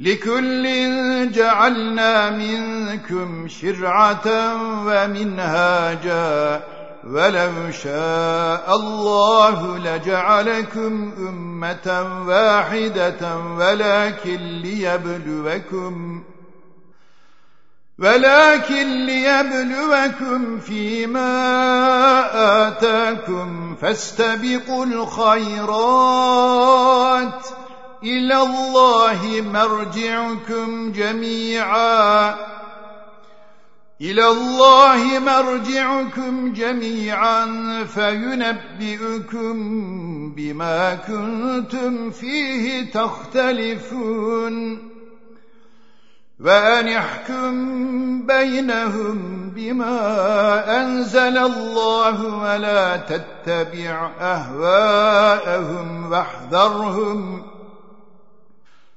لكل جعلنا منكم شرعة ومنهاجا ولو شاء الله لجعلكم أمة واحدة ولكن ليبلوكم ولكن ليبلوكم فيما آتاكم فاستبقوا الخيرات إلى الله مرجعكم جميعا. إلى الله مرجعكم جميعا فينبئكم بما كنتم فيه تختلفون. وأن يحكم بينهم بما أنزل الله ولا تتبع أهواءهم واحذرهم.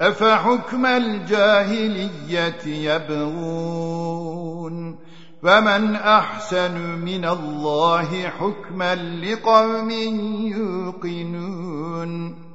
أفحكم الجاهلية يبغون؟ فمن أحسن من الله حكما لقوم يوقنون.